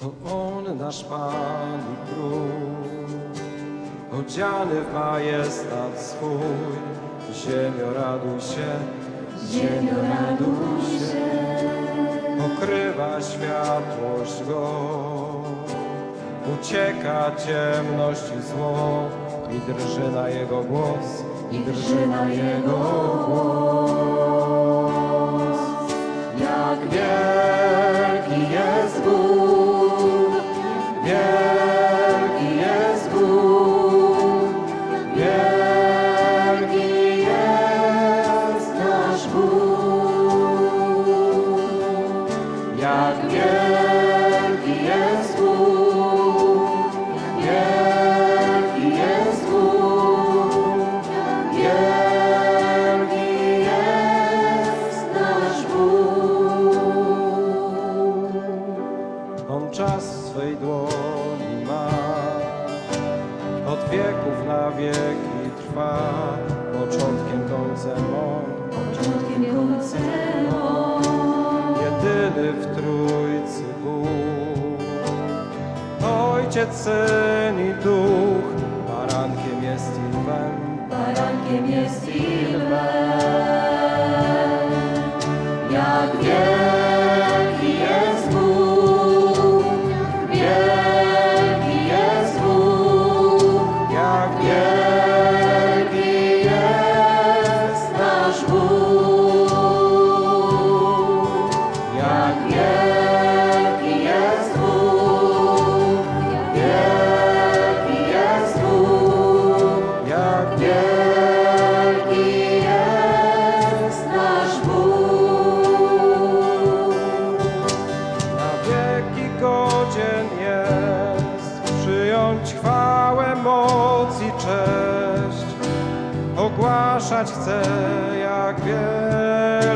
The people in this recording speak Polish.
To On nasz Pan i Król, odziany w majestat swój. Ziemio raduj się, Ziemio raduj się, pokrywa światłość Go. Ucieka ciemność i zło i drży na Jego głos, i drży na Jego głos. On czas swej dłoni ma, od wieków na wieki trwa, początkiem końcem On, Początkiem końcem On. jedyny w Trójcy Bóg. Ojciec, Syn i Duch, barankiem jest i lwem, Barankiem jest moc i cześć. Ogłaszać chcę, jak wielki